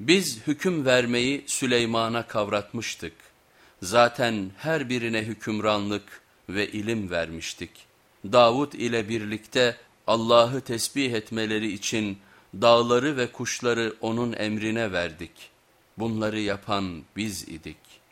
Biz hüküm vermeyi Süleyman'a kavratmıştık. Zaten her birine hükümranlık ve ilim vermiştik. Davud ile birlikte Allah'ı tesbih etmeleri için dağları ve kuşları onun emrine verdik. Bunları yapan biz idik.''